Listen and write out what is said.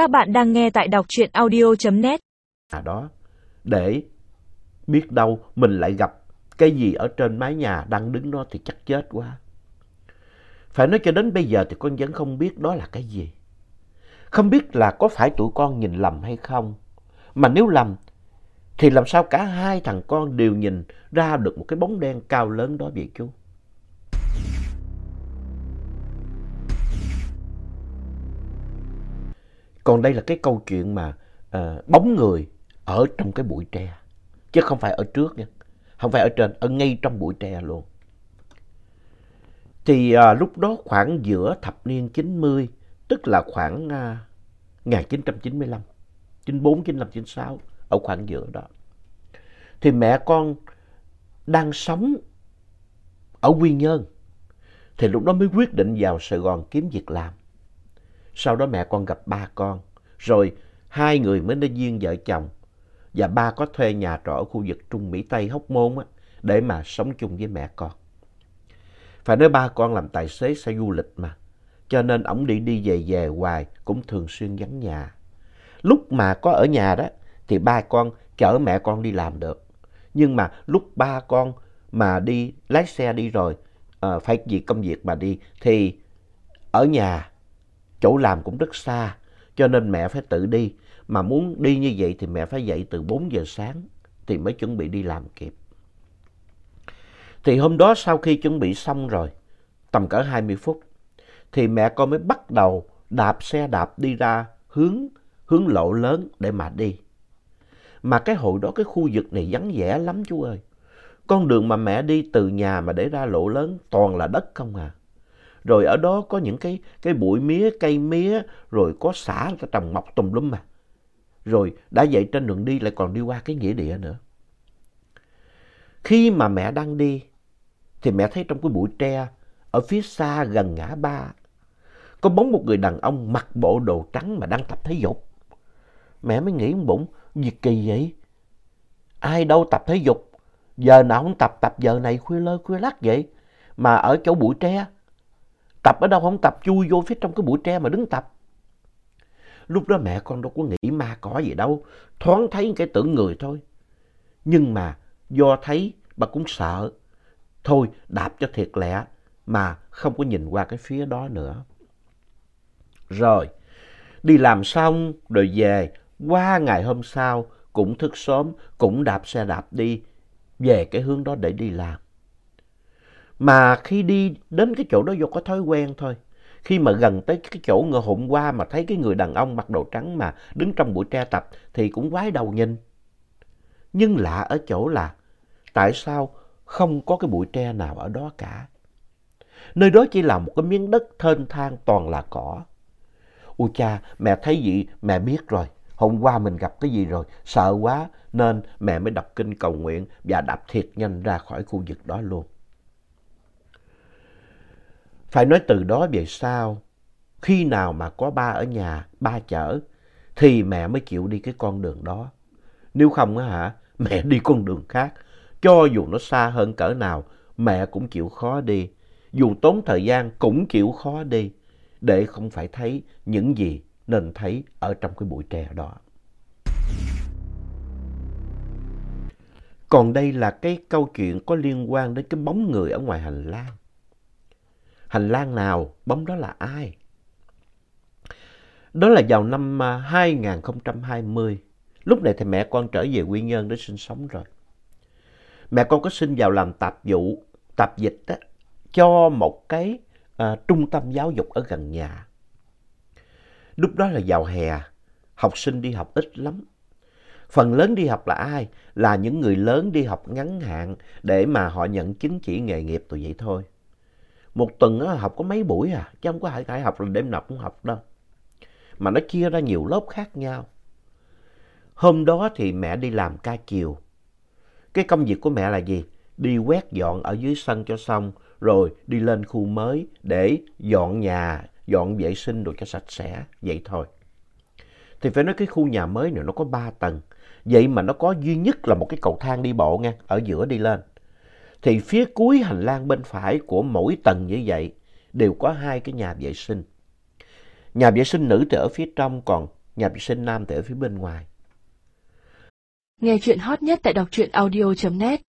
Các bạn đang nghe tại đọc truyện audio.net. À đó, để biết đâu mình lại gặp cái gì ở trên mái nhà đang đứng đó thì chắc chết quá. Phải nói cho đến bây giờ thì con vẫn không biết đó là cái gì. Không biết là có phải tụi con nhìn lầm hay không. Mà nếu lầm thì làm sao cả hai thằng con đều nhìn ra được một cái bóng đen cao lớn đó vậy chú? Còn đây là cái câu chuyện mà uh, bóng người ở trong cái bụi tre. Chứ không phải ở trước nha. Không phải ở trên, ở ngay trong bụi tre luôn. Thì uh, lúc đó khoảng giữa thập niên 90, tức là khoảng uh, 1995, 94, 95, 96, ở khoảng giữa đó. Thì mẹ con đang sống ở Quy Nhơn. Thì lúc đó mới quyết định vào Sài Gòn kiếm việc làm. Sau đó mẹ con gặp ba con. Rồi hai người mới nên duyên vợ chồng. Và ba có thuê nhà trọ ở khu vực Trung Mỹ Tây Hóc Môn á, để mà sống chung với mẹ con. Phải nói ba con làm tài xế xe du lịch mà. Cho nên ổng đi đi về về hoài cũng thường xuyên vắng nhà. Lúc mà có ở nhà đó thì ba con chở mẹ con đi làm được. Nhưng mà lúc ba con mà đi lái xe đi rồi, uh, phải vì công việc mà đi thì ở nhà chỗ làm cũng rất xa cho nên mẹ phải tự đi. Mà muốn đi như vậy thì mẹ phải dậy từ 4 giờ sáng thì mới chuẩn bị đi làm kịp. Thì hôm đó sau khi chuẩn bị xong rồi, tầm cỡ 20 phút, thì mẹ con mới bắt đầu đạp xe đạp đi ra hướng, hướng lộ lớn để mà đi. Mà cái hồi đó cái khu vực này vắng vẻ lắm chú ơi. Con đường mà mẹ đi từ nhà mà để ra lộ lớn toàn là đất không à. Rồi ở đó có những cái, cái bụi mía, cây mía, rồi có xả trồng mọc tùm lum mà. Rồi đã vậy trên đường đi lại còn đi qua cái nghĩa địa nữa. Khi mà mẹ đang đi, thì mẹ thấy trong cái bụi tre, ở phía xa gần ngã ba, có bóng một người đàn ông mặc bộ đồ trắng mà đang tập thể dục. Mẹ mới nghĩ bụng, gì kỳ vậy? Ai đâu tập thể dục, giờ nào không tập, tập giờ này khuya lơ khuya lắc vậy, mà ở chỗ bụi tre. Tập ở đâu không tập, chui vô phía trong cái bụi tre mà đứng tập. Lúc đó mẹ con đâu có nghĩ ma có gì đâu, thoáng thấy cái tưởng người thôi. Nhưng mà do thấy bà cũng sợ, thôi đạp cho thiệt lẹ mà không có nhìn qua cái phía đó nữa. Rồi, đi làm xong rồi về, qua ngày hôm sau cũng thức sớm, cũng đạp xe đạp đi về cái hướng đó để đi làm. Mà khi đi đến cái chỗ đó vô có thói quen thôi. Khi mà gần tới cái chỗ ngựa hôm qua mà thấy cái người đàn ông mặc đồ trắng mà đứng trong bụi tre tập thì cũng quái đầu nhìn. Nhưng lạ ở chỗ là tại sao không có cái bụi tre nào ở đó cả. Nơi đó chỉ là một cái miếng đất thênh thang toàn là cỏ. Ôi cha, mẹ thấy gì mẹ biết rồi. Hôm qua mình gặp cái gì rồi, sợ quá nên mẹ mới đọc kinh cầu nguyện và đạp thiệt nhanh ra khỏi khu vực đó luôn. Phải nói từ đó về sau, khi nào mà có ba ở nhà, ba chở, thì mẹ mới chịu đi cái con đường đó. Nếu không á hả, mẹ đi con đường khác, cho dù nó xa hơn cỡ nào, mẹ cũng chịu khó đi. Dù tốn thời gian cũng chịu khó đi, để không phải thấy những gì nên thấy ở trong cái bụi tre đó. Còn đây là cái câu chuyện có liên quan đến cái bóng người ở ngoài hành lang. Hành lang nào, bóng đó là ai? Đó là vào năm à, 2020. Lúc này thì mẹ con trở về Quy Nhơn để sinh sống rồi. Mẹ con có xin vào làm tạp vụ, tạp dịch đó, cho một cái à, trung tâm giáo dục ở gần nhà. Lúc đó là vào hè, học sinh đi học ít lắm. Phần lớn đi học là ai? Là những người lớn đi học ngắn hạn để mà họ nhận chứng chỉ nghề nghiệp tụi vậy thôi. Một tuần á, học có mấy buổi à, chứ không có phải phải học là đêm nào cũng học đâu. Mà nó chia ra nhiều lớp khác nhau. Hôm đó thì mẹ đi làm ca chiều. Cái công việc của mẹ là gì? Đi quét dọn ở dưới sân cho xong, rồi đi lên khu mới để dọn nhà, dọn vệ sinh đồ cho sạch sẽ, vậy thôi. Thì phải nói cái khu nhà mới này nó có ba tầng, vậy mà nó có duy nhất là một cái cầu thang đi bộ nha, ở giữa đi lên. Thì phía cuối hành lang bên phải của mỗi tầng như vậy đều có hai cái nhà vệ sinh. Nhà vệ sinh nữ thì ở phía trong, còn nhà vệ sinh nam thì ở phía bên ngoài. Nghe chuyện hot nhất tại đọc truyện audio.net